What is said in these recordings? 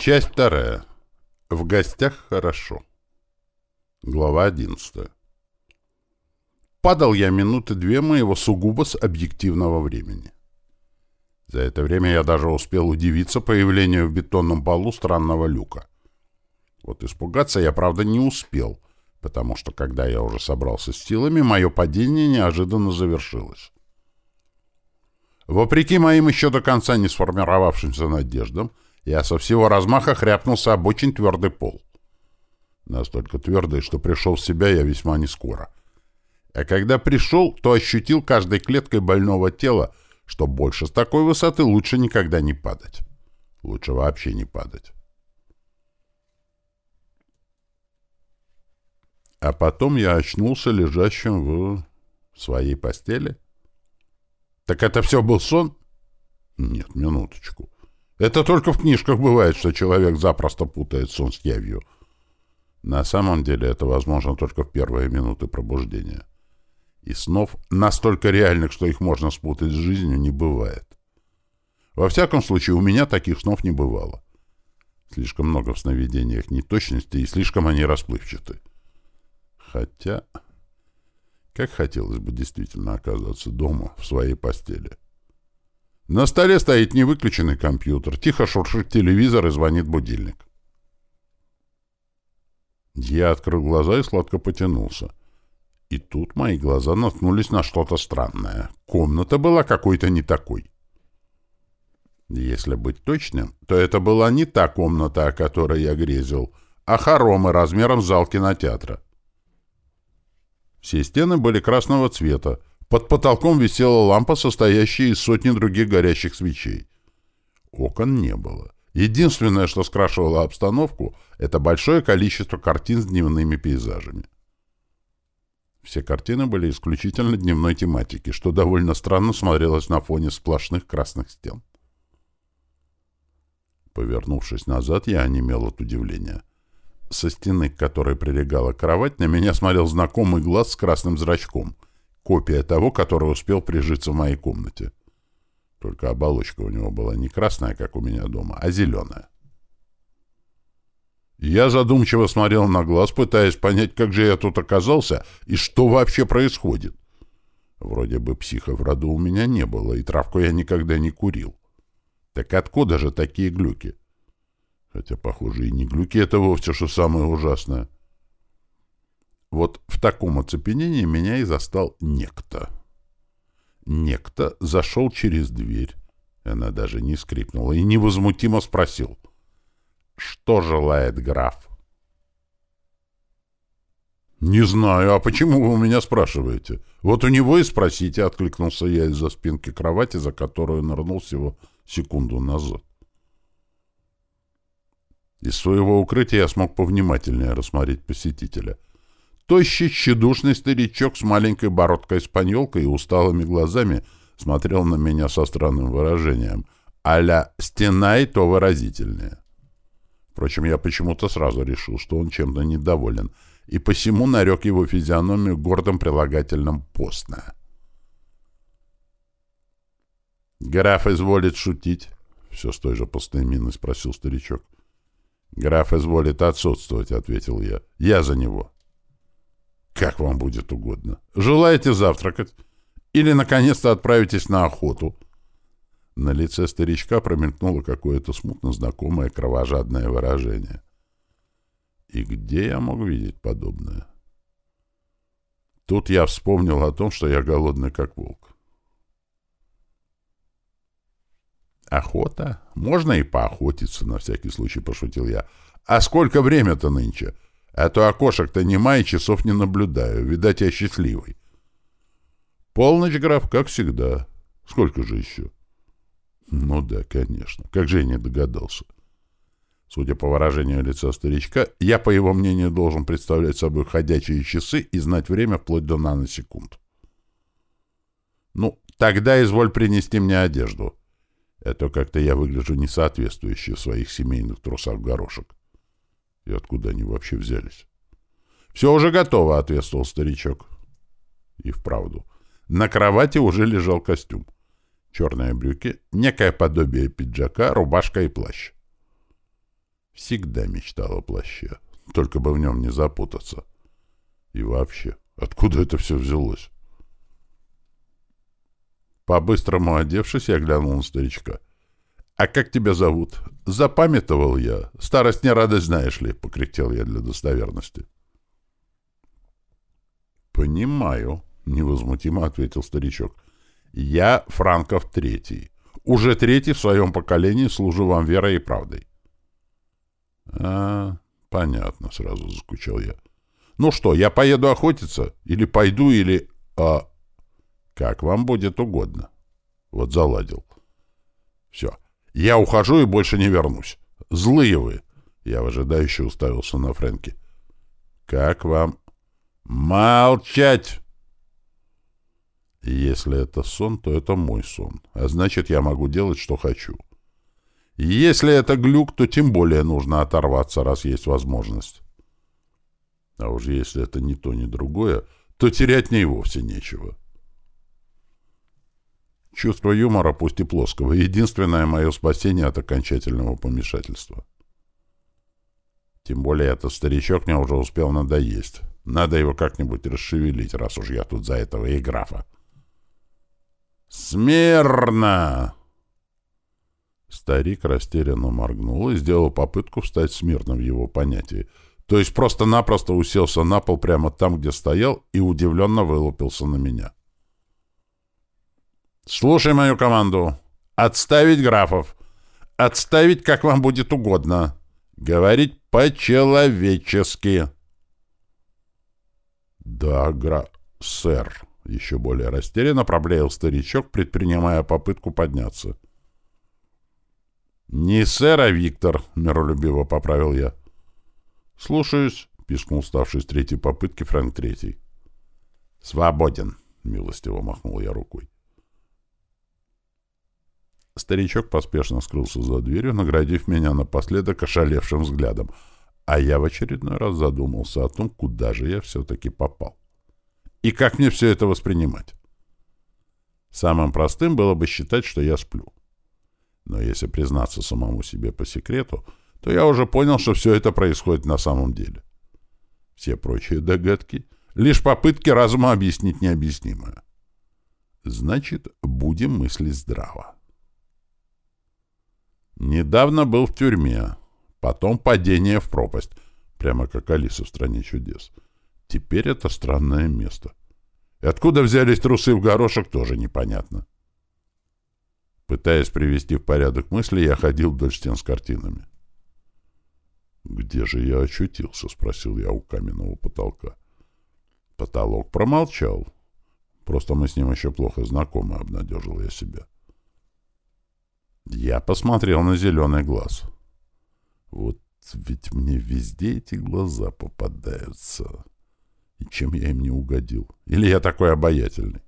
Часть вторая. В гостях хорошо. Глава одиннадцатая. Падал я минуты две моего сугубо с объективного времени. За это время я даже успел удивиться появлению в бетонном полу странного люка. Вот испугаться я, правда, не успел, потому что, когда я уже собрался с силами, мое падение неожиданно завершилось. Вопреки моим еще до конца не сформировавшимся надеждам, я со всего размаха хряпнулся об очень твердый пол. Настолько твердый, что пришел в себя я весьма нескоро. А когда пришел, то ощутил каждой клеткой больного тела, что больше с такой высоты лучше никогда не падать. Лучше вообще не падать. А потом я очнулся лежащим в своей постели. Так это все был сон? Нет, минуточку. Это только в книжках бывает, что человек запросто путает сон с явью. На самом деле это возможно только в первые минуты пробуждения. И снов, настолько реальных, что их можно спутать с жизнью, не бывает. Во всяком случае, у меня таких снов не бывало. Слишком много в сновидениях неточности, и слишком они расплывчаты. Хотя, как хотелось бы действительно оказаться дома, в своей постели. На столе стоит невыключенный компьютер, тихо шуршит телевизор и звонит будильник. Я открыл глаза и сладко потянулся. И тут мои глаза наткнулись на что-то странное. Комната была какой-то не такой. Если быть точным, то это была не та комната, о которой я грезил, а хоромы размером с зал кинотеатра. Все стены были красного цвета, под потолком висела лампа, состоящая из сотни других горящих свечей. Окон не было. Единственное, что скрашивало обстановку, это большое количество картин с дневными пейзажами. Все картины были исключительно дневной тематики, что довольно странно смотрелось на фоне сплошных красных стен. Повернувшись назад, я онемел от удивления. Со стены, к которой прилегала кровать, на меня смотрел знакомый глаз с красным зрачком — Копия того, который успел прижиться в моей комнате. Только оболочка у него была не красная, как у меня дома, а зеленая. Я задумчиво смотрел на глаз, пытаясь понять, как же я тут оказался и что вообще происходит. Вроде бы психа в роду у меня не было, и травку я никогда не курил. Так откуда же такие глюки? Хотя, похоже, и не глюки это вовсе, что самое ужасное. — вот в таком оцепенении меня и застал некто. Некто зашел через дверь. Она даже не скрипнула и невозмутимо спросил. «Что желает граф?» «Не знаю. А почему вы у меня спрашиваете? Вот у него и спросите», — откликнулся я из-за спинки кровати, за которую нырнул всего секунду назад. Из своего укрытия я смог повнимательнее рассмотреть посетителя — Тощий, тщедушный старичок с маленькой бородкой-спаньолкой и усталыми глазами смотрел на меня со странным выражением. а «стена и то выразительнее». Впрочем, я почему-то сразу решил, что он чем-то недоволен, и посему нарек его физиономию гордым прилагательным «постная». «Граф изволит шутить?» — все с той же постной миной спросил старичок. «Граф изволит отсутствовать», — ответил я. «Я за него». Как вам будет угодно. Желаете завтракать? Или, наконец-то, отправитесь на охоту?» На лице старичка промелькнуло какое-то смутно знакомое кровожадное выражение. И где я мог видеть подобное? Тут я вспомнил о том, что я голодный как волк. «Охота? Можно и поохотиться, на всякий случай пошутил я. А сколько время-то нынче?» А то окошек-то нема и часов не наблюдаю. Видать, я счастливый. Полночь, граф, как всегда. Сколько же еще? Ну да, конечно. Как же я не догадался. Судя по выражению лица старичка, я, по его мнению, должен представлять собой ходячие часы и знать время вплоть до наносекунд. Ну, тогда изволь принести мне одежду. Это как-то я выгляжу несоответствующе в своих семейных трусах горошек. И откуда они вообще взялись? — Все уже готово, — ответствовал старичок. И вправду. На кровати уже лежал костюм. Черные брюки, некое подобие пиджака, рубашка и плащ. всегда мечтал о плаще, только бы в нем не запутаться. И вообще, откуда это все взялось? По-быстрому одевшись, я глянул на старичка. «А как тебя зовут?» «Запамятовал я. Старость не радость, знаешь ли», — покряхтел я для достоверности. «Понимаю», — невозмутимо ответил старичок. «Я Франков Третий. Уже третий в своем поколении служу вам верой и правдой». «А, понятно», — сразу заскучал я. «Ну что, я поеду охотиться? Или пойду, или...» «А, как вам будет угодно». Вот заладил. «Все, я ухожу и больше не вернусь. Злые вы!» Я выжидающе уставился на Фрэнки. «Как вам?» «Молчать!» Если это сон, то это мой сон, а значит, я могу делать, что хочу. Если это глюк, то тем более нужно оторваться, раз есть возможность. А уж если это ни то, ни другое, то терять мне и вовсе нечего. Чувство юмора, пусть и плоского, единственное мое спасение от окончательного помешательства. Тем более этот старичок мне уже успел надоесть. Надо его как-нибудь расшевелить, раз уж я тут за этого и графа. «Смирно!» Старик растерянно моргнул и сделал попытку встать смирно в его понятии. То есть просто-напросто уселся на пол прямо там, где стоял, и удивленно вылупился на меня. «Слушай мою команду. Отставить графов. Отставить, как вам будет угодно. Говорить по-человечески». «Да, гра... сэр», — еще более растерянно проблеял старичок, предпринимая попытку подняться. «Не сэр, а Виктор», — миролюбиво поправил я. «Слушаюсь», — пискнул ставший с третьей попытки Фрэнк Третий. «Свободен», — милостиво махнул я рукой. Старичок поспешно скрылся за дверью, наградив меня напоследок ошалевшим взглядом, а я в очередной раз задумался о том, куда же я все-таки попал. И как мне все это воспринимать? Самым простым было бы считать, что я сплю. Но если признаться самому себе по секрету, то я уже понял, что все это происходит на самом деле. Все прочие догадки — лишь попытки разума объяснить необъяснимое. Значит, будем мыслить здраво. Недавно был в тюрьме, потом падение в пропасть, прямо как Алиса в «Стране чудес». Теперь это странное место. И откуда взялись трусы в горошек, тоже непонятно. Пытаясь привести в порядок мысли, я ходил вдоль стен с картинами. «Где же я очутился?» — спросил я у каменного потолка. Потолок промолчал. Просто мы с ним еще плохо знакомы, — обнадежил я себя. Я посмотрел на зеленый глаз. Вот ведь мне везде эти глаза попадаются. И чем я им не угодил? Или я такой обаятельный?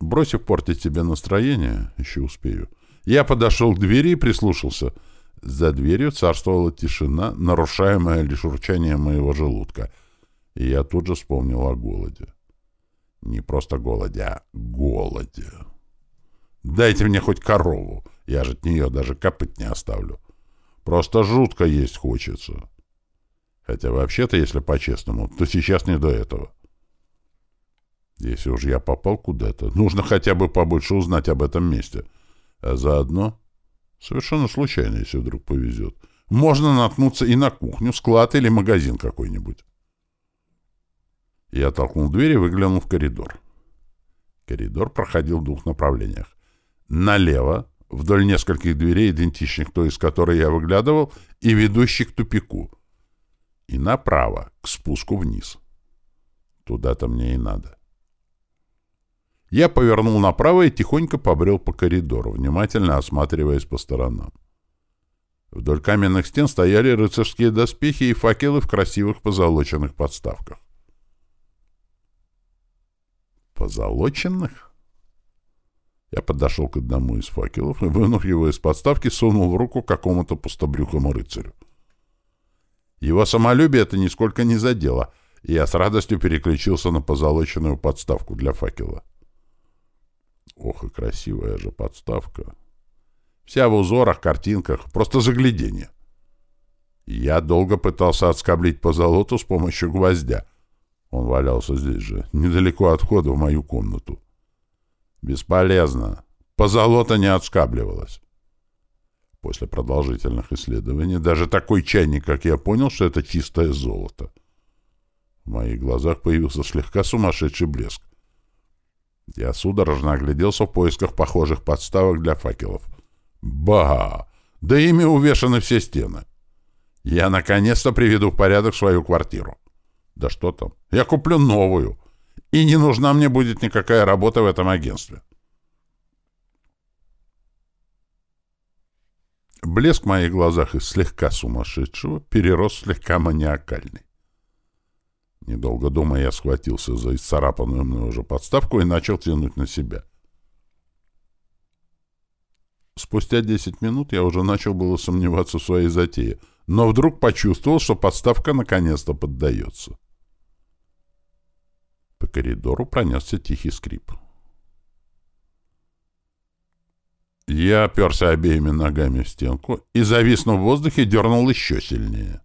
Бросив портить себе настроение, еще успею, я подошел к двери и прислушался. За дверью царствовала тишина, нарушаемая лишь урчанием моего желудка. И я тут же вспомнил о голоде. Не просто голоде, а голоде. Дайте мне хоть корову. Я же от нее даже копыть не оставлю. Просто жутко есть хочется. Хотя вообще-то, если по-честному, то сейчас не до этого. Если уж я попал куда-то, нужно хотя бы побольше узнать об этом месте. А заодно, совершенно случайно, если вдруг повезет, можно наткнуться и на кухню, склад или магазин какой-нибудь. Я толкнул дверь и выглянул в коридор. Коридор проходил в двух направлениях налево, вдоль нескольких дверей, идентичных той, из которой я выглядывал, и ведущих к тупику, и направо, к спуску вниз. Туда-то мне и надо. Я повернул направо и тихонько побрел по коридору, внимательно осматриваясь по сторонам. Вдоль каменных стен стояли рыцарские доспехи и факелы в красивых позолоченных подставках. Позолоченных? Я подошел к одному из факелов и, вынув его из подставки, сунул в руку какому-то пустобрюхому рыцарю. Его самолюбие это нисколько не задело, и я с радостью переключился на позолоченную подставку для факела. Ох, и красивая же подставка. Вся в узорах, картинках, просто загляденье. Я долго пытался отскоблить по золоту с помощью гвоздя. Он валялся здесь же, недалеко от входа в мою комнату. Бесполезно. Позолота не отскабливалась. После продолжительных исследований даже такой чайник, как я, понял, что это чистое золото. В моих глазах появился слегка сумасшедший блеск. Я судорожно огляделся в поисках похожих подставок для факелов. Ба! Да ими увешаны все стены. Я наконец-то приведу в порядок свою квартиру. Да что там? Я куплю новую. И не нужна мне будет никакая работа в этом агентстве. Блеск в моих глазах из слегка сумасшедшего перерос в слегка маниакальный. Недолго думая, я схватился за исцарапанную мной уже подставку и начал тянуть на себя. Спустя десять минут я уже начал было сомневаться в своей затее, но вдруг почувствовал, что подставка наконец-то поддается. Коридору пронесся тихий скрип. Я оперся обеими ногами в стенку и, зависнув в воздухе, дернул еще сильнее.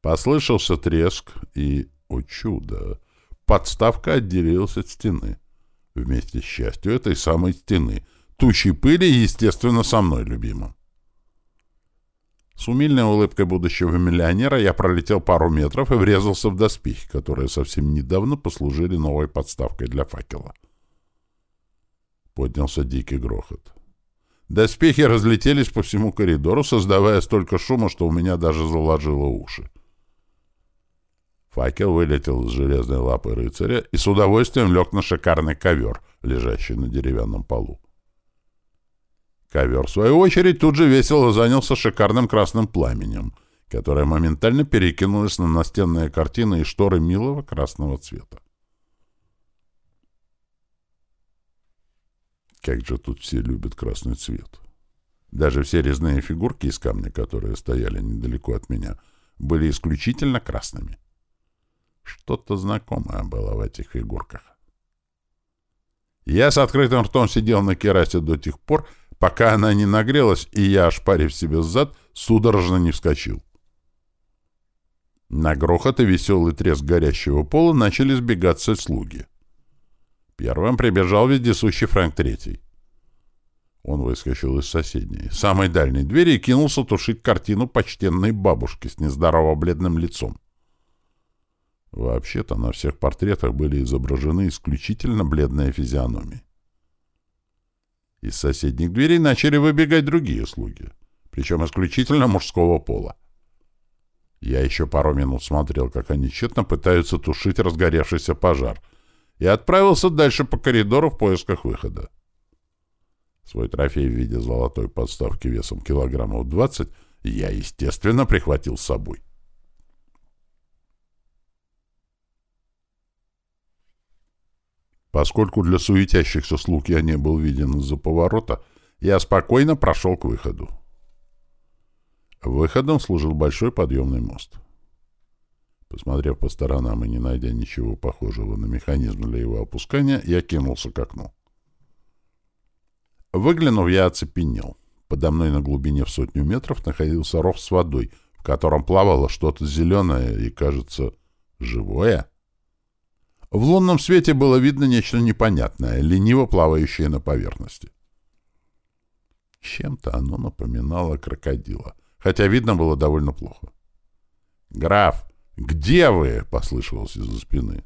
Послышался треск, и, о чудо, подставка отделилась от стены. Вместе с частью этой самой стены, тучей пыли, естественно, со мной любимым. С умильной улыбкой будущего миллионера я пролетел пару метров и врезался в доспехи, которые совсем недавно послужили новой подставкой для факела. Поднялся дикий грохот. Доспехи разлетелись по всему коридору, создавая столько шума, что у меня даже заложило уши. Факел вылетел из железной лапы рыцаря и с удовольствием лег на шикарный ковер, лежащий на деревянном полу. Ковер, в свою очередь, тут же весело занялся шикарным красным пламенем, которое моментально перекинулось на настенные картины и шторы милого красного цвета. Как же тут все любят красный цвет. Даже все резные фигурки из камня, которые стояли недалеко от меня, были исключительно красными. Что-то знакомое было в этих фигурках. Я с открытым ртом сидел на керасе до тех пор, пока она не нагрелась, и я, ошпарив себе зад, судорожно не вскочил. На грохот и веселый треск горящего пола начали сбегаться слуги. Первым прибежал вездесущий Фрэнк Третий. Он выскочил из соседней, самой дальней двери и кинулся тушить картину почтенной бабушки с нездорово бледным лицом. Вообще-то на всех портретах были изображены исключительно бледные физиономии. Из соседних дверей начали выбегать другие слуги, причем исключительно мужского пола. Я еще пару минут смотрел, как они тщетно пытаются тушить разгоревшийся пожар — и отправился дальше по коридору в поисках выхода. Свой трофей в виде золотой подставки весом килограммов 20 я, естественно, прихватил с собой. Поскольку для суетящихся слуг я не был виден из-за поворота, я спокойно прошел к выходу. Выходом служил большой подъемный мост. Посмотрев по сторонам и не найдя ничего похожего на механизм для его опускания, я кинулся к окну. Выглянув, я оцепенел. Подо мной на глубине в сотню метров находился ров с водой, в котором плавало что-то зеленое и, кажется, живое. В лунном свете было видно нечто непонятное, лениво плавающее на поверхности. Чем-то оно напоминало крокодила, хотя видно было довольно плохо. «Граф!» «Где вы?» — послышалось из-за спины.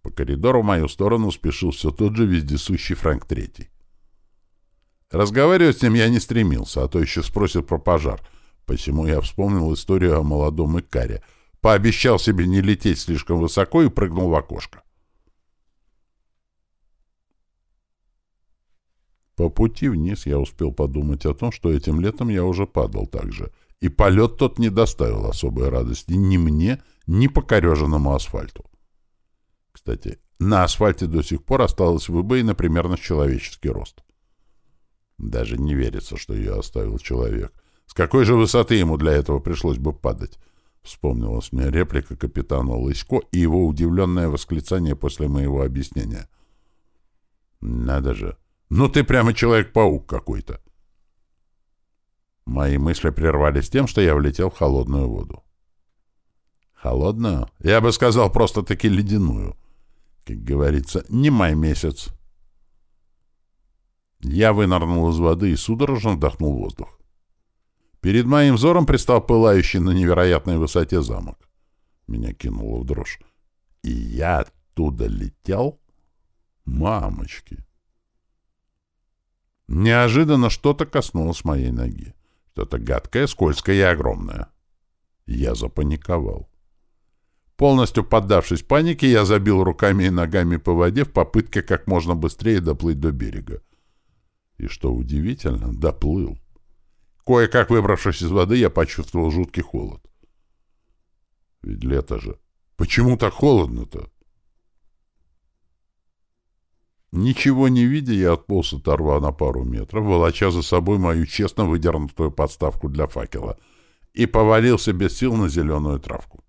По коридору в мою сторону спешил все тот же вездесущий Фрэнк Третий. Разговаривать с ним я не стремился, а то еще спросит про пожар. Посему я вспомнил историю о молодом Икаре. Пообещал себе не лететь слишком высоко и прыгнул в окошко. По пути вниз я успел подумать о том, что этим летом я уже падал так же — и полет тот не доставил особой радости ни мне, ни покореженному асфальту. Кстати, на асфальте до сих пор осталась выбоина примерно с человеческий рост. Даже не верится, что ее оставил человек. С какой же высоты ему для этого пришлось бы падать? Вспомнилась мне реплика капитана Лысько и его удивленное восклицание после моего объяснения. Надо же. Ну ты прямо человек-паук какой-то. Мои мысли прервались тем, что я влетел в холодную воду. Холодную? Я бы сказал, просто-таки ледяную. Как говорится, не май месяц. Я вынырнул из воды и судорожно вдохнул воздух. Перед моим взором пристал пылающий на невероятной высоте замок. Меня кинуло в дрожь. И я оттуда летел? Мамочки! Неожиданно что-то коснулось моей ноги. Что-то гадкое, скользкое и огромное. Я запаниковал. Полностью поддавшись панике, я забил руками и ногами по воде в попытке как можно быстрее доплыть до берега. И что удивительно, доплыл. Кое-как выбравшись из воды, я почувствовал жуткий холод. Ведь лето же. Почему так холодно-то? Ничего не видя, я отполз от торва на пару метров, волоча за собой мою честно выдернутую подставку для факела, и повалился без сил на зеленую травку.